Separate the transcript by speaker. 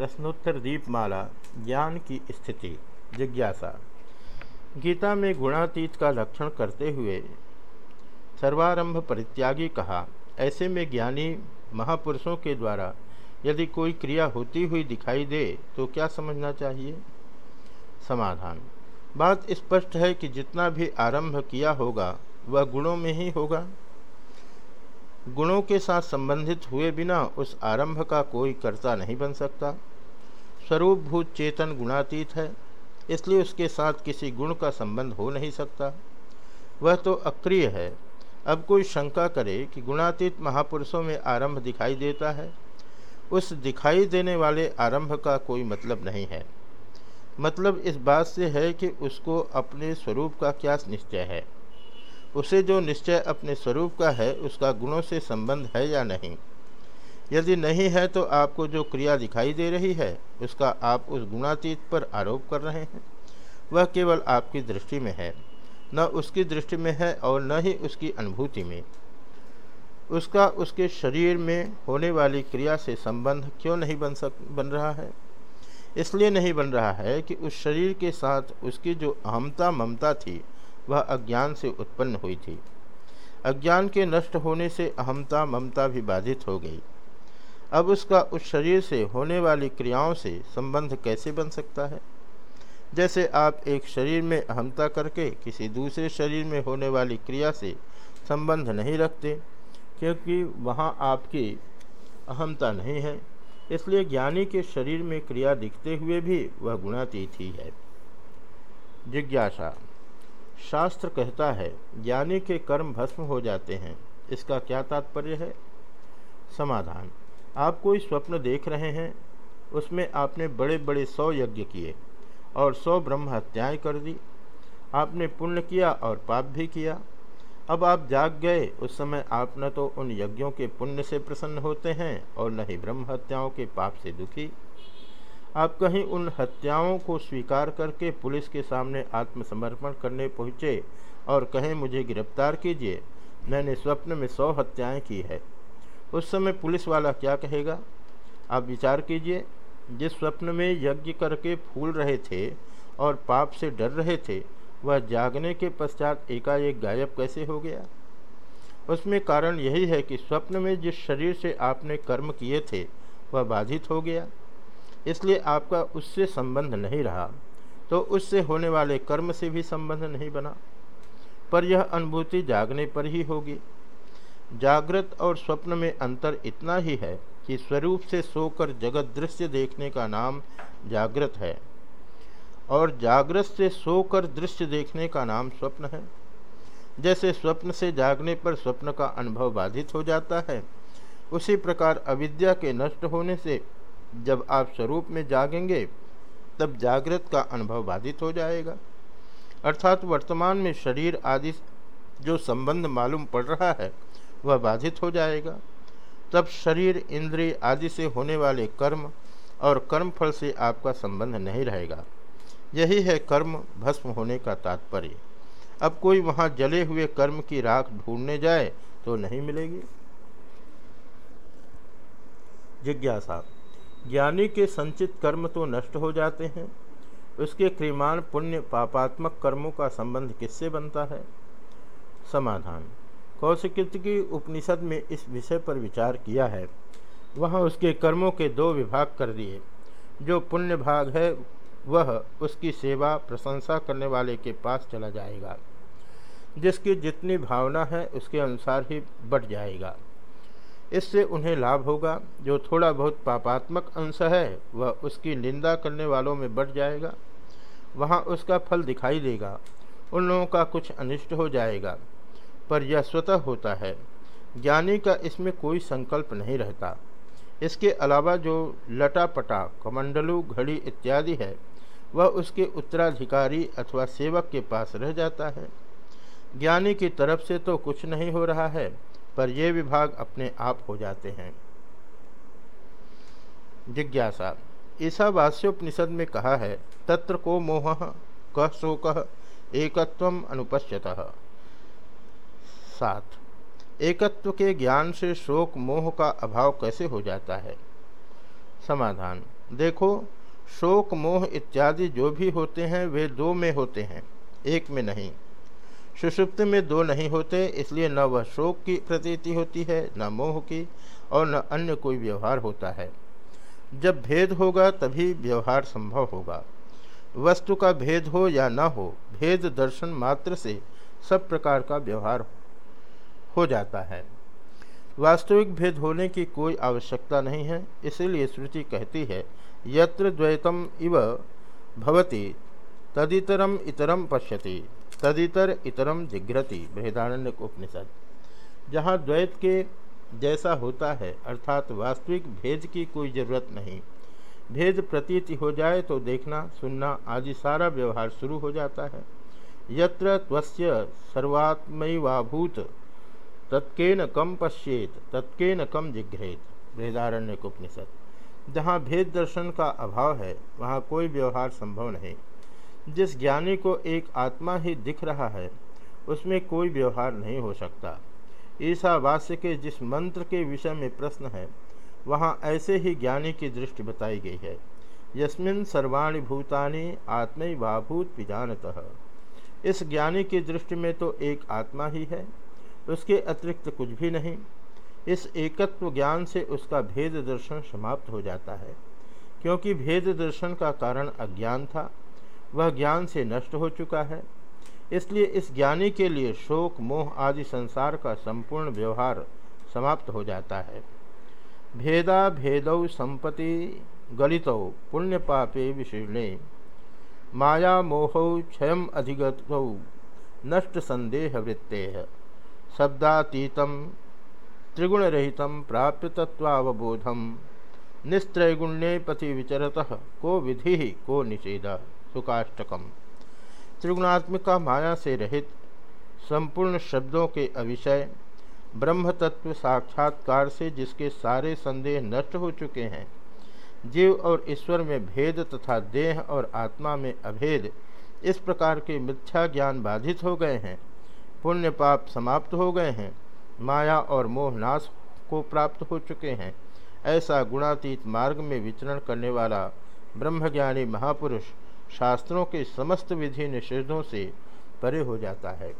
Speaker 1: प्रश्नोत्तर दीपमाला ज्ञान की स्थिति, जिज्ञासा। गीता में गुणातीत का लक्षण करते हुए सर्वारंभ परित्यागी कहा, ऐसे में ज्ञानी महापुरुषों के द्वारा यदि कोई क्रिया होती हुई दिखाई दे तो क्या समझना चाहिए? समाधान। बात स्पष्ट है कि जितना भी आरंभ किया होगा, वह गुणों में ही होगा। गुणों के साथ संबंधित हुए बिना उस आरंभ का कोई कर्ता नहीं बन सकता। स्वरूपभूत चेतन गुणातीत है, इसलिए उसके साथ किसी गुण का संबंध हो नहीं सकता। वह तो अक्रिय है। अब कोई शंका करे कि गुणातीत महापुरुषों में आरंभ दिखाई देता है, उस दिखाई देने वाले आरंभ का कोई मतलब नहीं है। मतलब इस बात से है कि उसको अपने स्वरूप का क्या निश्चय है। उसे जो निश्चय अपने स्वरूप का है, उसका गुणों से संबंध है या नहीं? यदि नहीं है तो आपको जो क्रिया दिखाई दे रही है, उसका आप उस गुणातीत पर आरोप कर रहे हैं। वह केवल आपकी दृष्टि में है, न उसकी दृष्टि में है और न ही उसकी अनुभूति में। उसका उसके शरीर में होने वाली क्रिया से संबंध क्यों नहीं बन सक, बन रहा है? इसलिए नहीं बन रहा है कि उस शरीर के साथ उसकी जो अहमता ममता थी, वह अज्ञान से उत्पन्न हुई थी। अज्ञान के नष्ट होने से अहमता ममता भी बाधित हो गई। अब उसका उस शरीर से होने वाली क्रियाओं से संबंध कैसे बन सकता है? जैसे आप एक शरीर में अहमता करके किसी दूसरे शरीर में होने वाली क्रिया से संबंध नहीं रखते, क्योंकि वहाँ आपकी अहमता नहीं है, इसलिए ज्ञानी के शरीर में क्रिया दिखते हुए भी वह गुणातीत ही है। जिज्ञासा। शास्त्र कहता है, ज्ञानी के कर्म भस्म हो जाते हैं, इसका क्या तात्पर्य है? समाधान। आप कोई स्वप्न देख रहे हैं, उसमें आपने बड़े बड़े सौ यज्ञ किए और सौ ब्रह्म हत्याएँ कर दी। आपने पुण्य किया और पाप भी किया। अब आप जाग गए, उस समय आप न तो उन यज्ञों के पुण्य से प्रसन्न होते हैं और न ही ब्रह्म हत्याओं के पाप से दुखी। आप कहीं उन हत्याओं को स्वीकार करके पुलिस के सामने आत्मसमर्पण करने पहुँचे और कहें, मुझे गिरफ़्तार कीजिए। मैंने स्वप्न में सौ हत्याएँ की है। उस समय पुलिस वाला क्या कहेगा? आप विचार कीजिए। जिस स्वप्न में यज्ञ करके फूल रहे थे और पाप से डर रहे थे, वह जागने के पश्चात एकाएक गायब कैसे हो गया? उसमें कारण यही है कि स्वप्न में जिस शरीर से आपने कर्म किए थे, वह बाधित हो गया। इसलिए आपका उससे संबंध नहीं रहा तो उससे होने वाले कर्म से भी संबंध नहीं बना। पर यह अनुभूति जागने पर ही होगी। जागृत और स्वप्न में अंतर इतना ही है कि स्वरूप से सोकर जगत दृश्य देखने का नाम जागृत है। और जागृत से सोकर दृश्य देखने का नाम स्वप्न है। जैसे स्वप्न से जागने पर स्वप्न का अनुभव बाधित हो जाता है, उसी प्रकार अविद्या के नष्ट होने से जब आप स्वरूप में जागेंगे, तब जागृत का अनुभव बाधित हो जाएगा। अर्थात वर्तमान में शरीर आदि जो संबंध मालूम पड़ रहा है वह बाधित हो जाएगा। तब शरीर इंद्रिय आदि से होने वाले कर्म और कर्म फल से आपका संबंध नहीं रहेगा। यही है कर्म भस्म होने का तात्पर्य। अब कोई वहाँ जले हुए कर्म की राख ढूँढने जाए तो नहीं मिलेगी। जिज्ञासा। ज्ञानी के संचित कर्म तो नष्ट हो जाते हैं। उसके क्रियमान पुण्य पापात्मक कर्मों का संबंध किससे बनता है? समाधान। कौशिकृत की उपनिषद में इस विषय पर विचार किया है। वहाँ उसके कर्मों के दो विभाग कर दिए। जो पुण्य भाग है, वह उसकी सेवा, प्रशंसा करने वाले के पास चला जाएगा। जिसकी जितनी भावना है, उसके अनुसार ही बढ़ जाएगा। इससे उन्हें लाभ होगा। जो थोड़ा बहुत पापात्मक अंश है, वह उसकी निंदा करने वालों में बढ़ जाएगा। वहाँ उसका फल दिखाई देगा। उन लोगों का कुछ अनिष्ट हो जाएगा। पर यह स्वतः होता है। ज्ञानी का इसमें कोई संकल्प नहीं रहता। इसके अलावा जो लटापटा, कमंडलू, घड़ी इत्यादि है, वह उसके उत्तराधिकारी अथवा सेवक के पास रह जाता है। ज्ञानी की तरफ़ से तो कुछ नहीं हो रहा है, पर ये विभाग अपने आप हो जाते हैं। जिज्ञासा। ईसा ईसावास्योपनिषद में कहा है, तत्र को मोह कह शोक एकत्व अनुपश्यत। सात एकत्व के ज्ञान से शोक मोह का अभाव कैसे हो जाता है? समाधान। देखो, शोक मोह इत्यादि जो भी होते हैं, वे दो में होते हैं, एक में नहीं। सुषुप्त में दो नहीं होते, इसलिए न वह शोक की प्रतीति होती है, न मोह की, और न अन्य कोई व्यवहार होता है। जब भेद होगा, तभी व्यवहार संभव होगा। वस्तु का भेद हो या न हो, भेद दर्शन मात्र से सब प्रकार का व्यवहार हो जाता है। वास्तविक भेद होने की कोई आवश्यकता नहीं है, इसीलिए श्रुति कहती है, यत्र द्वैतम इव भवति, तदितरम इतरम पश्यति, तदितर इतरम जिघ्रति बृहदारण्य उपनिषद। जहाँ द्वैत के जैसा होता है, अर्थात वास्तविक भेद की कोई ज़रूरत नहीं। भेद प्रतीति हो जाए तो देखना, सुनना आदि सारा व्यवहार शुरू हो जाता है। यत्र त्वस्य सर्वात्मैवाभूत तत्केन कम पश्येत, तत्केन कम जिघ्रेत। बृहदारण्य उपनिषद जहाँ भेद दर्शन का अभाव है, वहाँ कोई व्यवहार संभव नहीं। जिस ज्ञानी को एक आत्मा ही दिख रहा है, उसमें कोई व्यवहार नहीं हो सकता। ईसावास्य के जिस मंत्र के विषय में प्रश्न है, वहाँ ऐसे ही ज्ञानी की दृष्टि बताई गई है। यस्मिन सर्वाणी भूतानि आत्मैवाभूत विजानतः। इस ज्ञानी की दृष्टि में तो एक आत्मा ही है। उसके अतिरिक्त कुछ भी नहीं। इस एकत्व ज्ञान से उसका भेद दर्शन समाप्त हो जाता है, क्योंकि भेद दर्शन का कारण अज्ञान था। वह ज्ञान से नष्ट हो चुका है। इसलिए इस ज्ञानी के लिए शोक, मोह आदि संसार का संपूर्ण व्यवहार समाप्त हो जाता है। भेदा भेदौ संपत्ति गलितौ पुण्य पापे विशीर्णे। माया मोहौ क्षय अधिगत, नष्ट संदेह वृत्ते। शब्दातीत त्रिगुणरहित प्राप्य तत्वावबोधम निस्त्रैगुण्ये पति विचरत, को विधि, को निषेध। सुकाष्टकम। त्रिगुणात्मिका माया से रहित, संपूर्ण शब्दों के अविषय ब्रह्म तत्व साक्षात्कार से जिसके सारे संदेह नष्ट हो चुके हैं, जीव और ईश्वर में भेद तथा देह और आत्मा में अभेद, इस प्रकार के मिथ्या ज्ञान बाधित हो गए हैं। पुण्य पाप समाप्त हो गए हैं। माया और मोह नाश को प्राप्त हो चुके हैं। ऐसा गुणातीत मार्ग में विचरण करने वाला ब्रह्मज्ञानी महापुरुष शास्त्रों के समस्त विधि निषेधों से परे हो जाता है।